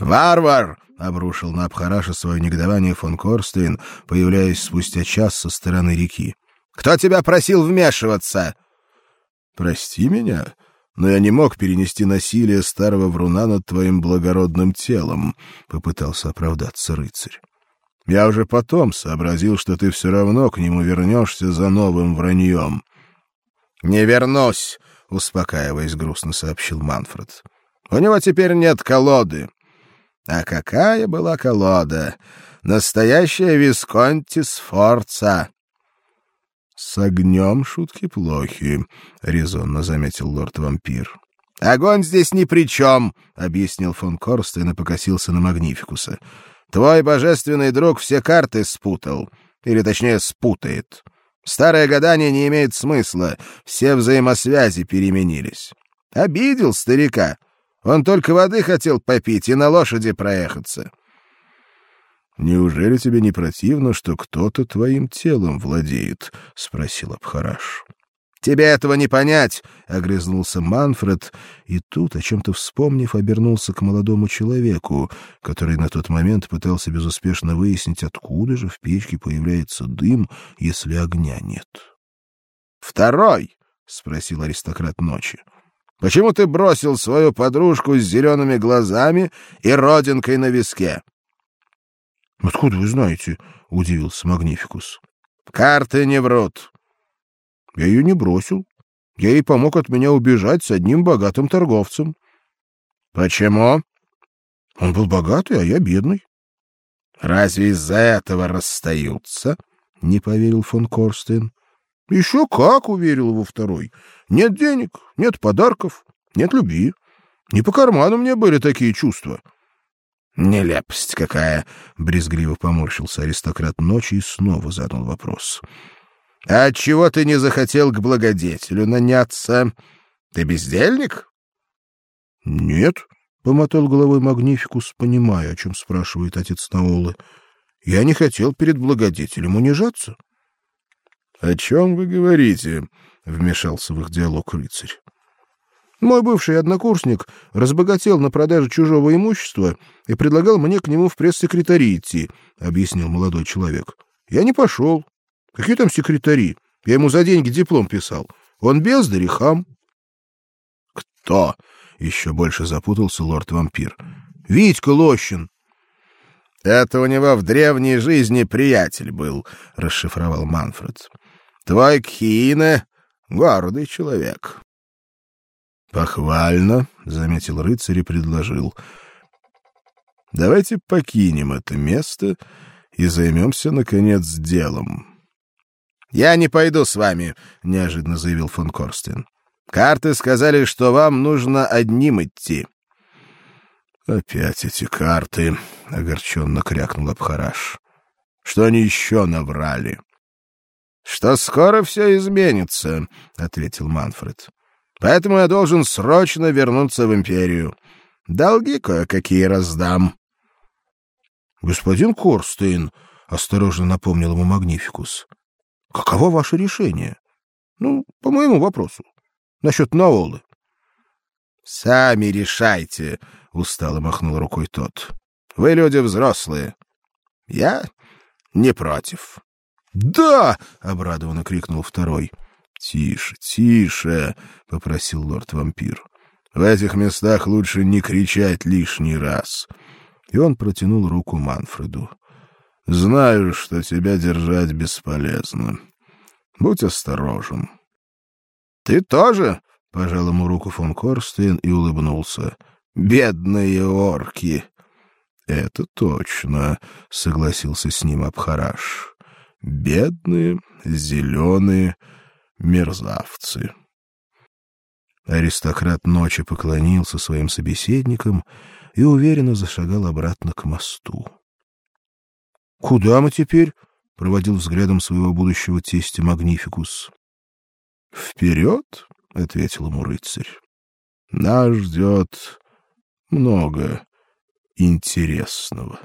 «Варвар!» — обрушил на Абхараша свое негодование фон Корстейн, появляясь спустя час со стороны реки. «Кто тебя просил вмешиваться?» «Прости меня, но я не мог перенести насилие старого вруна над твоим благородным телом», — попытался оправдаться рыцарь. «Я уже потом сообразил, что ты все равно к нему вернешься за новым враньем». «Не вернусь», — успокаиваясь, грустно сообщил Манфред. «У него теперь нет колоды». А какая была колода! Настоящая Висконти Сфорца! — С огнем шутки плохи, — резонно заметил лорд-вампир. — Огонь здесь ни при чем, — объяснил фон Корстен и покосился на Магнификуса. — Твой божественный друг все карты спутал, или точнее спутает. Старое гадание не имеет смысла, все взаимосвязи переменились. Обидел старика. Он только воды хотел попить и на лошади проехаться. Неужели тебе не противно, что кто-то твоим телом владеет, спросил Абхараш. Тебе этого не понять, огрызнулся Манфред, и тут, о чем то вспомнив, обернулся к молодому человеку, который на тот момент пытался безуспешно выяснить, откуда же в печке появляется дым, если огня нет. Второй, спросил аристократ ночи. Почему ты бросил свою подружку с зелеными глазами и родинкой на виске? — Откуда вы знаете? — удивился Магнификус. — Карты не врут. — Я ее не бросил. Я ей помог от меня убежать с одним богатым торговцем. — Почему? — Он был богатый, а я бедный. — Разве из-за этого расстаются? — не поверил фон Корстен. Еще как, уверил его второй. Нет денег, нет подарков, нет любви. Не по карману мне были такие чувства. Нелепость какая, брезгливо поморщился аристократ ночи и снова задал вопрос. А отчего ты не захотел к благодетелю наняться? Ты бездельник? Нет, помотал головой Магнификус, понимая, о чем спрашивает отец Наолы. Я не хотел перед благодетелем унижаться. О чем вы говорите? вмешался в их диалог рыцарь. Мой бывший однокурсник разбогател на продаже чужого имущества и предлагал мне к нему в пресс-секретари идти, объяснил молодой человек. Я не пошел. Какие там секретари? Я ему за деньги диплом писал. Он бездарь и. Кто? Еще больше запутался лорд-вампир. Витька Лощин. Это у него в древней жизни приятель был, расшифровал Манфред. Твой Кхине — гордый человек. — Похвально, — заметил рыцарь и предложил. — Давайте покинем это место и займемся, наконец, делом. — Я не пойду с вами, — неожиданно заявил фон Корстен. — Карты сказали, что вам нужно одним идти. — Опять эти карты, — огорченно крякнул Абхараш. — Что они еще наврали? Что скоро все изменится, ответил Манфред. Поэтому я должен срочно вернуться в империю. Долги кое-какие раздам. Господин Корстейн, осторожно напомнил ему Магнификус. Каково ваше решение? Ну, по моему вопросу. Насчет Наолы. Сами решайте, устало махнул рукой тот. Вы люди взрослые. Я не против. «Да!» — обрадованно крикнул второй. «Тише, тише!» — попросил лорд-вампир. «В этих местах лучше не кричать лишний раз». И он протянул руку Манфреду. «Знаю, что тебя держать бесполезно. Будь осторожен». «Ты тоже?» — пожал ему руку фон Корстейн и улыбнулся. «Бедные орки!» «Это точно», — согласился с ним Абхараш бедные, зеленые мерзавцы. Аристократ ночи поклонился своим собеседникам и уверенно зашагал обратно к мосту. — Куда мы теперь? — проводил взглядом своего будущего тестя Магнификус. — Вперед, — ответил ему рыцарь. — Нас ждет много интересного.